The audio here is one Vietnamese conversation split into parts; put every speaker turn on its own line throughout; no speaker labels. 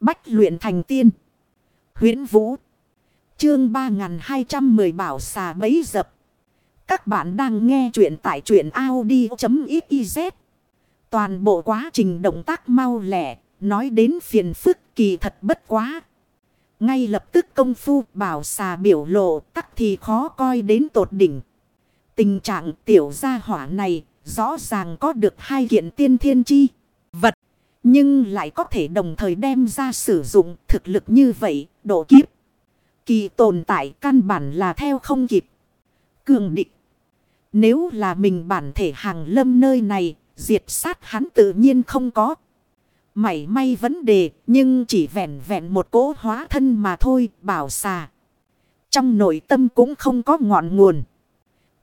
Bách luyện thành tiên. huyễn Vũ. Chương 3210 bảo xà bấy dập. Các bạn đang nghe truyện tại truyện Audi.xyz. Toàn bộ quá trình động tác mau lẻ. Nói đến phiền phức kỳ thật bất quá. Ngay lập tức công phu, bảo xà biểu lộ tắc thì khó coi đến tột đỉnh. Tình trạng tiểu gia hỏa này rõ ràng có được hai kiện tiên thiên chi. Nhưng lại có thể đồng thời đem ra sử dụng thực lực như vậy, độ kiếp. Kỳ tồn tại căn bản là theo không kịp. Cường định. Nếu là mình bản thể hàng lâm nơi này, diệt sát hắn tự nhiên không có. Mảy may vấn đề, nhưng chỉ vẹn vẹn một cỗ hóa thân mà thôi, bảo xà. Trong nội tâm cũng không có ngọn nguồn.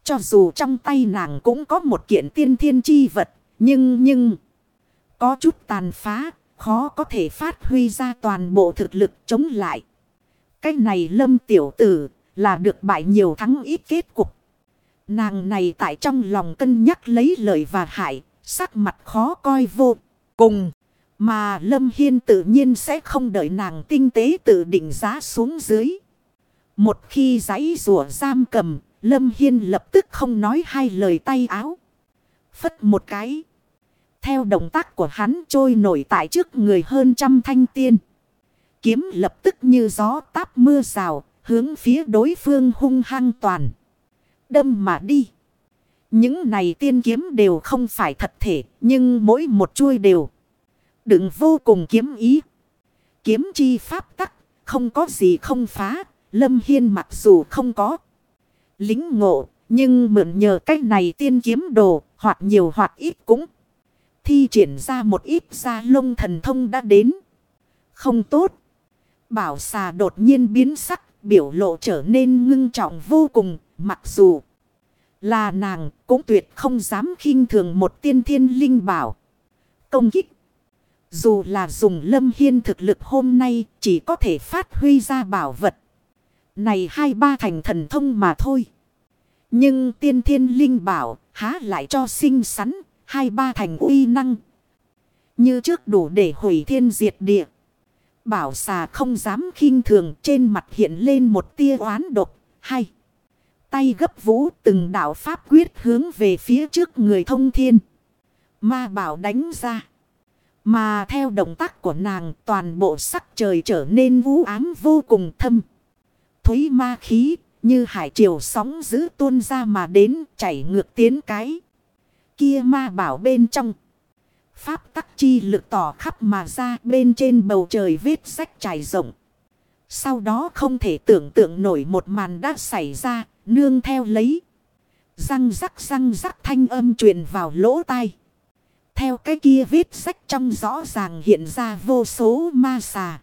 Cho dù trong tay nàng cũng có một kiện tiên thiên chi vật, nhưng nhưng... Có chút tàn phá, khó có thể phát huy ra toàn bộ thực lực chống lại. Cái này lâm tiểu tử là được bại nhiều thắng ít kết cục. Nàng này tại trong lòng cân nhắc lấy lời và hại, sắc mặt khó coi vô cùng. Mà Lâm Hiên tự nhiên sẽ không đợi nàng tinh tế tự định giá xuống dưới. Một khi giấy rùa giam cầm, Lâm Hiên lập tức không nói hai lời tay áo. Phất một cái. Theo động tác của hắn trôi nổi tại trước người hơn trăm thanh tiên. Kiếm lập tức như gió táp mưa rào, hướng phía đối phương hung hăng toàn. Đâm mà đi. Những này tiên kiếm đều không phải thật thể, nhưng mỗi một chuôi đều đừng vô cùng kiếm ý. Kiếm chi pháp tắc, không có gì không phá, Lâm Hiên mặc dù không có lính ngộ, nhưng mượn nhờ cách này tiên kiếm đồ, hoặc nhiều hoặc ít cũng thi triển ra một ít da lông thần thông đã đến. Không tốt. Bảo xà đột nhiên biến sắc, biểu lộ trở nên ngưng trọng vô cùng, mặc dù là nàng cũng tuyệt không dám khinh thường một tiên thiên linh bảo. Công kích. Dù là dùng lâm hiên thực lực hôm nay chỉ có thể phát huy ra bảo vật. Này hai ba thành thần thông mà thôi. Nhưng tiên thiên linh bảo há lại cho sinh sắn hai ba thành uy năng. Như trước đủ để hủy thiên diệt địa. Bảo xà không dám khinh thường, trên mặt hiện lên một tia oán độc. Hay. Tay gấp vũ, từng đạo pháp quyết hướng về phía trước người thông thiên. Ma bảo đánh ra. Mà theo động tác của nàng, toàn bộ sắc trời trở nên vũ ám vô cùng thâm. Thúy ma khí, như hải triều sóng giữ tuôn ra mà đến, chảy ngược tiến cái kia ma bảo bên trong. Pháp tắc chi lực tỏ khắp mà ra bên trên bầu trời vết sách trải rộng. Sau đó không thể tưởng tượng nổi một màn đã xảy ra, nương theo lấy. Răng rắc răng rắc thanh âm truyền vào lỗ tai. Theo cái kia vết sách trong rõ ràng hiện ra vô số ma xà.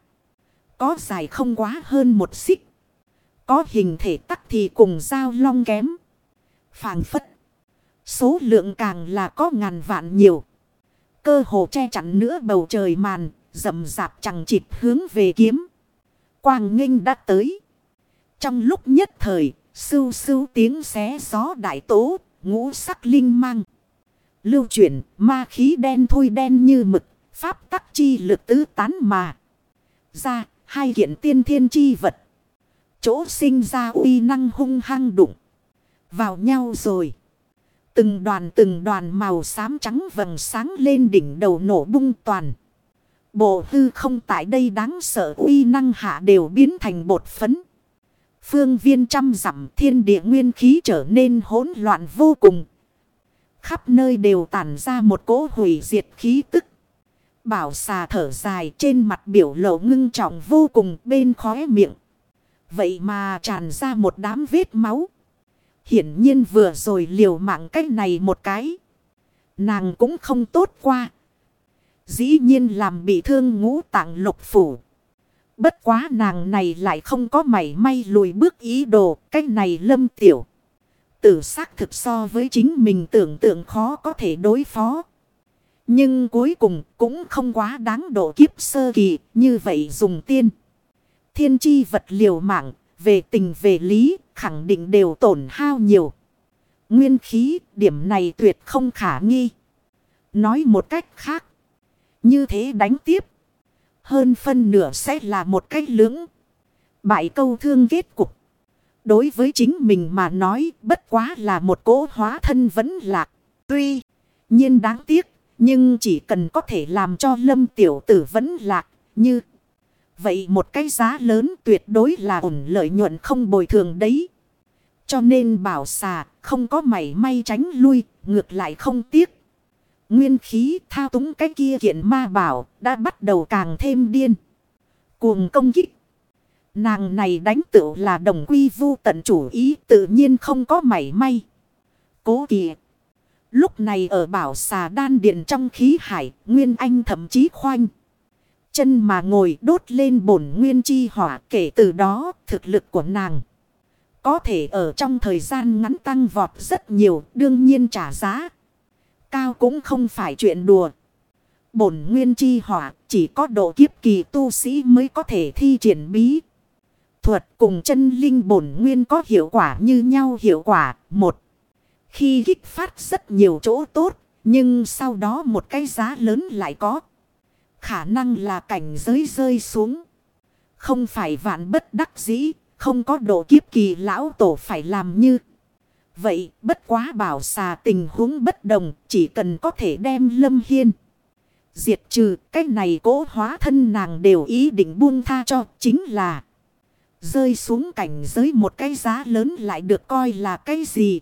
Có dài không quá hơn một xích. Có hình thể tắc thì cùng dao long kém. Phàng phất. Số lượng càng là có ngàn vạn nhiều. Cơ hồ che chắn nữa bầu trời màn, rầm rạp chẳng chịt hướng về kiếm. Quang nghênh đã tới. Trong lúc nhất thời, sưu sưu tiếng xé gió đại tố, ngũ sắc linh mang. Lưu chuyển, ma khí đen thui đen như mực, pháp tắc chi lực tứ tán mà. Ra, hai kiện tiên thiên chi vật. Chỗ sinh ra uy năng hung hăng đụng. Vào nhau rồi. Từng đoàn từng đoàn màu xám trắng vầng sáng lên đỉnh đầu nổ bung toàn. Bộ hư không tại đây đáng sợ uy năng hạ đều biến thành bột phấn. Phương viên trăm dặm thiên địa nguyên khí trở nên hỗn loạn vô cùng. Khắp nơi đều tản ra một cỗ hủy diệt khí tức. Bảo xà thở dài trên mặt biểu lộ ngưng trọng vô cùng bên khóe miệng. Vậy mà tràn ra một đám vết máu. Hiển nhiên vừa rồi liều mạng cách này một cái. Nàng cũng không tốt qua. Dĩ nhiên làm bị thương ngũ tạng lục phủ. Bất quá nàng này lại không có mảy may lùi bước ý đồ. Cách này lâm tiểu. Tử xác thực so với chính mình tưởng tượng khó có thể đối phó. Nhưng cuối cùng cũng không quá đáng độ kiếp sơ kỳ như vậy dùng tiên. Thiên chi vật liều mạng về tình về lý, khẳng định đều tổn hao nhiều. Nguyên khí, điểm này tuyệt không khả nghi. Nói một cách khác. Như thế đánh tiếp. Hơn phân nửa sẽ là một cách lưỡng. Bại câu thương kết cục. Đối với chính mình mà nói bất quá là một cỗ hóa thân vẫn lạc. Tuy nhiên đáng tiếc. Nhưng chỉ cần có thể làm cho lâm tiểu tử vẫn lạc như. Vậy một cái giá lớn tuyệt đối là ổn lợi nhuận không bồi thường đấy. Cho nên bảo xà không có mảy may tránh lui, ngược lại không tiếc. Nguyên khí thao túng cái kia kiện ma bảo đã bắt đầu càng thêm điên. Cuồng công kích. Nàng này đánh tựu là đồng quy vu tận chủ ý tự nhiên không có mảy may. Cố kìa. Lúc này ở bảo xà đan điện trong khí hải, Nguyên Anh thậm chí khoanh. Chân mà ngồi đốt lên bổn nguyên chi hỏa kể từ đó thực lực của nàng. Có thể ở trong thời gian ngắn tăng vọt rất nhiều, đương nhiên trả giá. Cao cũng không phải chuyện đùa. Bổn nguyên chi hỏa chỉ có độ kiếp kỳ tu sĩ mới có thể thi triển bí. Thuật cùng chân linh bổn nguyên có hiệu quả như nhau hiệu quả. Một, khi kích phát rất nhiều chỗ tốt, nhưng sau đó một cái giá lớn lại có. Khả năng là cảnh giới rơi xuống. Không phải vạn bất đắc dĩ, không có độ kiếp kỳ lão tổ phải làm như. Vậy bất quá bảo xà tình huống bất đồng chỉ cần có thể đem lâm hiên. Diệt trừ cái này cố hóa thân nàng đều ý định buông tha cho chính là. Rơi xuống cảnh giới một cái giá lớn lại được coi là cái gì.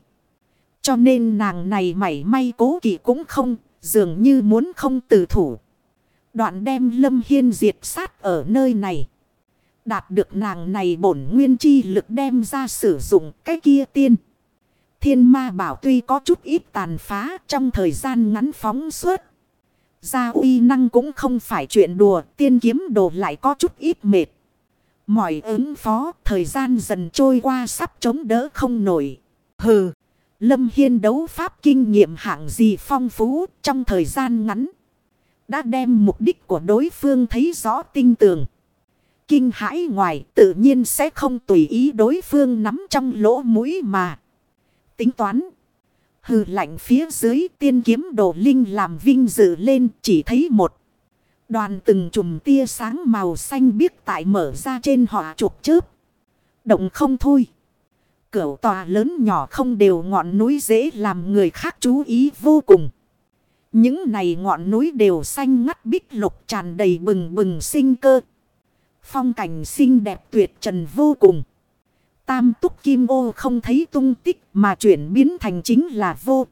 Cho nên nàng này mảy may cố kỵ cũng không, dường như muốn không từ thủ. Đoạn đem Lâm Hiên diệt sát ở nơi này. Đạt được nàng này bổn nguyên chi lực đem ra sử dụng cái kia tiên. Thiên ma bảo tuy có chút ít tàn phá trong thời gian ngắn phóng suốt. Gia uy năng cũng không phải chuyện đùa tiên kiếm đồ lại có chút ít mệt. Mọi ứng phó thời gian dần trôi qua sắp chống đỡ không nổi. Hừ, Lâm Hiên đấu pháp kinh nghiệm hạng gì phong phú trong thời gian ngắn. Đã đem mục đích của đối phương thấy rõ tinh tường. Kinh hãi ngoài tự nhiên sẽ không tùy ý đối phương nắm trong lỗ mũi mà. Tính toán. Hừ lạnh phía dưới tiên kiếm đồ linh làm vinh dự lên chỉ thấy một. Đoàn từng chùm tia sáng màu xanh biếc tại mở ra trên họa chuột chớp. Động không thôi. Cửu tòa lớn nhỏ không đều ngọn núi dễ làm người khác chú ý vô cùng. Những này ngọn núi đều xanh ngắt bích lục tràn đầy bừng bừng sinh cơ. Phong cảnh xinh đẹp tuyệt trần vô cùng. Tam túc kim ô không thấy tung tích mà chuyển biến thành chính là vô.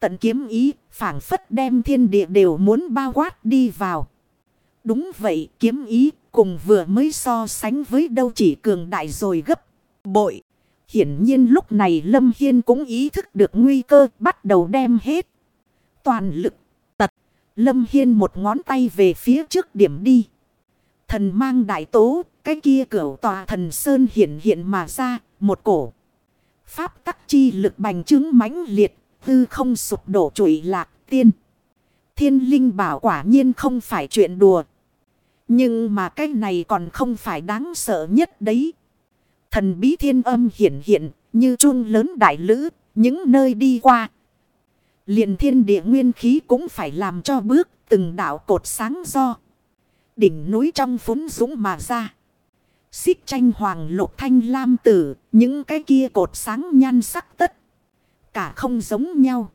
Tận kiếm ý, phảng phất đem thiên địa đều muốn bao quát đi vào. Đúng vậy, kiếm ý cùng vừa mới so sánh với đâu chỉ cường đại rồi gấp bội. Hiển nhiên lúc này Lâm Hiên cũng ý thức được nguy cơ bắt đầu đem hết. Toàn lực tật. Lâm Hiên một ngón tay về phía trước điểm đi. Thần mang đại tố, cái kia cửa tòa thần sơn hiện hiện mà ra, một cổ. Pháp tắc chi lực bành trướng mãnh liệt, tư không sụp đổ trụi lạc tiên. Thiên linh bảo quả nhiên không phải chuyện đùa. Nhưng mà cái này còn không phải đáng sợ nhất đấy. Thần bí thiên âm hiện hiện như chuông lớn đại lữ, những nơi đi qua liền thiên địa nguyên khí cũng phải làm cho bước từng đạo cột sáng do. Đỉnh núi trong phúng dũng mà ra. Xích tranh hoàng lục thanh lam tử, những cái kia cột sáng nhan sắc tất. Cả không giống nhau.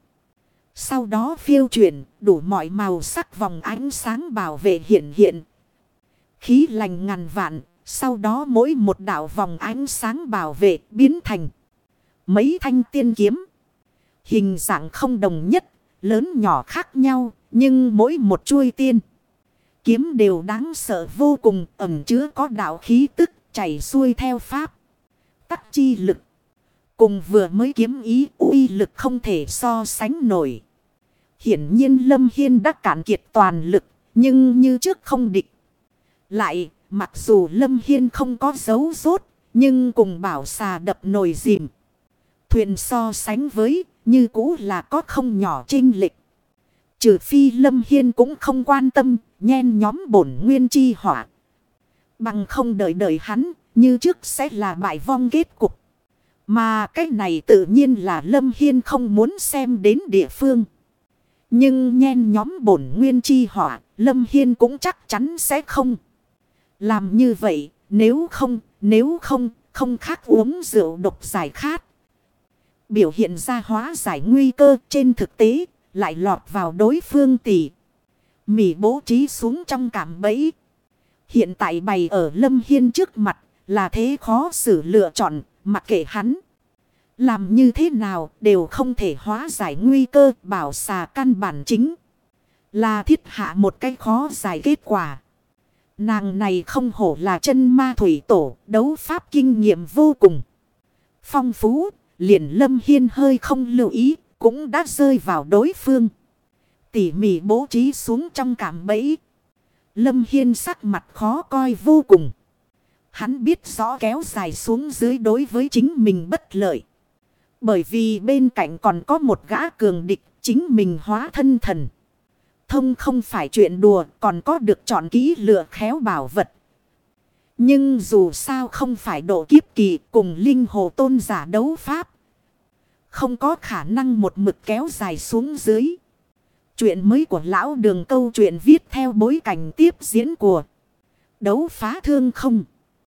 Sau đó phiêu chuyển, đủ mọi màu sắc vòng ánh sáng bảo vệ hiện hiện. Khí lành ngàn vạn, sau đó mỗi một đạo vòng ánh sáng bảo vệ biến thành mấy thanh tiên kiếm. Hình dạng không đồng nhất, lớn nhỏ khác nhau, nhưng mỗi một chuôi tiên. Kiếm đều đáng sợ vô cùng, ẩm chứa có đạo khí tức chảy xuôi theo pháp. Tắc chi lực. Cùng vừa mới kiếm ý uy lực không thể so sánh nổi. Hiển nhiên Lâm Hiên đã cạn kiệt toàn lực, nhưng như trước không địch. Lại, mặc dù Lâm Hiên không có dấu rốt, nhưng cùng bảo xà đập nồi dìm. Thuyền so sánh với, như cũ là có không nhỏ trinh lịch. Trừ phi Lâm Hiên cũng không quan tâm, nhen nhóm bổn nguyên chi hỏa. Bằng không đợi đợi hắn, như trước sẽ là bại vong kết cục. Mà cái này tự nhiên là Lâm Hiên không muốn xem đến địa phương. Nhưng nhen nhóm bổn nguyên chi hỏa Lâm Hiên cũng chắc chắn sẽ không. Làm như vậy, nếu không, nếu không, không khác uống rượu độc giải khát. Biểu hiện ra hóa giải nguy cơ trên thực tế, lại lọt vào đối phương tỷ. Mỉ bố trí xuống trong cảm bẫy. Hiện tại bày ở Lâm Hiên trước mặt là thế khó xử lựa chọn, mặc kệ hắn. Làm như thế nào đều không thể hóa giải nguy cơ bảo xà căn bản chính. Là thiết hạ một cái khó giải kết quả. Nàng này không hổ là chân ma thủy tổ, đấu pháp kinh nghiệm vô cùng. Phong phú, liền lâm hiên hơi không lưu ý, cũng đã rơi vào đối phương. Tỉ mỉ bố trí xuống trong cảm bẫy. Lâm hiên sắc mặt khó coi vô cùng. Hắn biết rõ kéo dài xuống dưới đối với chính mình bất lợi. Bởi vì bên cạnh còn có một gã cường địch chính mình hóa thân thần. Thông không phải chuyện đùa còn có được chọn kỹ lựa khéo bảo vật. Nhưng dù sao không phải độ kiếp kỳ cùng linh hồ tôn giả đấu pháp. Không có khả năng một mực kéo dài xuống dưới. Chuyện mới của lão đường câu chuyện viết theo bối cảnh tiếp diễn của đấu phá thương không.